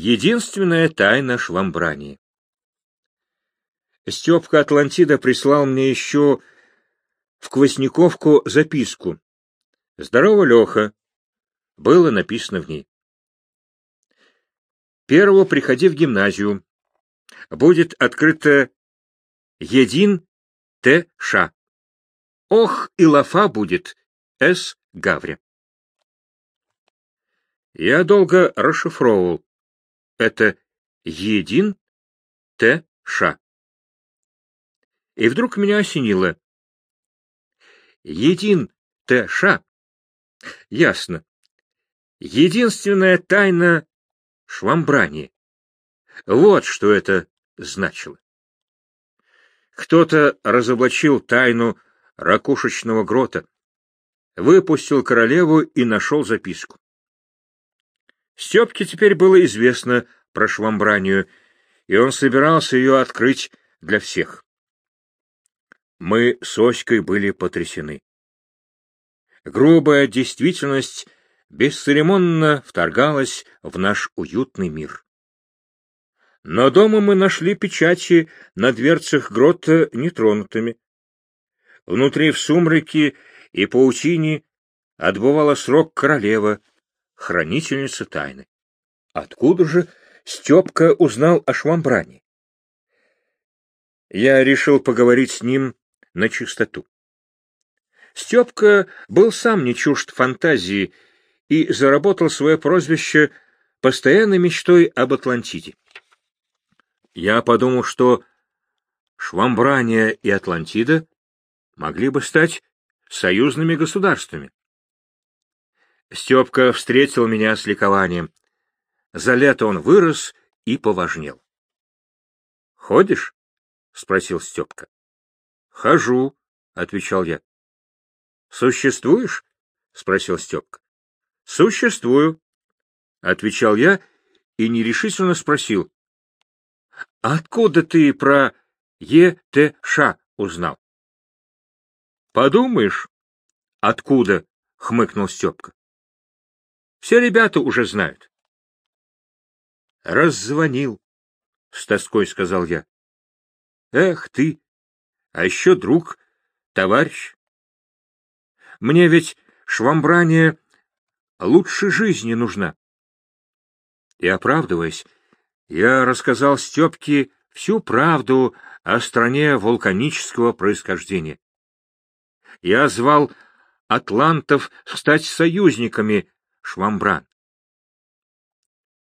Единственная тайна швамбрани. Степка Атлантида прислал мне еще в Квасниковку записку. «Здорово, Леха!» Было написано в ней. Первого приходи в гимназию. Будет открыто Един Т. Ш. Ох, и лафа будет С. Гавря. Я долго расшифровывал. Это Един Т. Ш. И вдруг меня осенило. Един Т. Ш. Ясно. Единственная тайна швамбрани. Вот что это значило. Кто-то разоблачил тайну ракушечного грота, выпустил королеву и нашел записку. Степке теперь было известно про швамбранию, и он собирался ее открыть для всех. Мы с Оськой были потрясены. Грубая действительность бесцеремонно вторгалась в наш уютный мир. Но дома мы нашли печати на дверцах грота нетронутыми. Внутри в сумраке и паутине отбывала срок королева, хранительница тайны. Откуда же Степка узнал о Швамбране? Я решил поговорить с ним на чистоту. Степка был сам не чужд фантазии и заработал свое прозвище постоянной мечтой об Атлантиде. Я подумал, что Швамбрания и Атлантида могли бы стать союзными государствами. Степка встретил меня с ликованием. За лето он вырос и поважнел. — Ходишь? — спросил Степка. — Хожу, — отвечал я. — Существуешь? — спросил Степка. — Существую, — отвечал я и нерешительно спросил. — Откуда ты про ЕТШ узнал? — Подумаешь, откуда? — хмыкнул Степка. — Все ребята уже знают. — Раззвонил, — с тоской сказал я. — Эх ты, а еще друг, товарищ. Мне ведь швамбрание лучше жизни нужна. И, оправдываясь, я рассказал Степке всю правду о стране вулканического происхождения. Я звал атлантов стать союзниками Швамбран.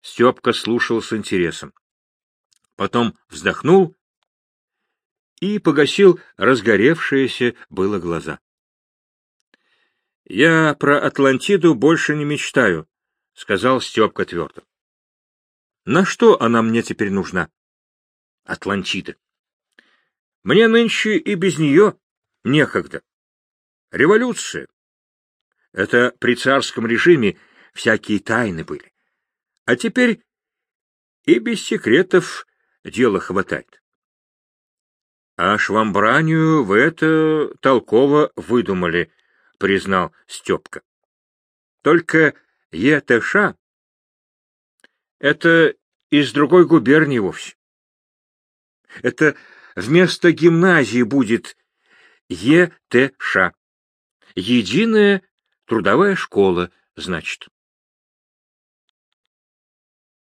Степка слушал с интересом. Потом вздохнул и погасил разгоревшиеся было глаза. — Я про Атлантиду больше не мечтаю, — сказал Степка твердо. — На что она мне теперь нужна? — Атлантида. Мне нынче и без нее некогда. Революция. Это при царском режиме всякие тайны были. А теперь и без секретов дела хватает. А швамбранию вы это толково выдумали, — признал Степка. — Только ЕТШ — это из другой губернии вовсе. Это вместо гимназии будет ЕТШ. Единая трудовая школа, значит.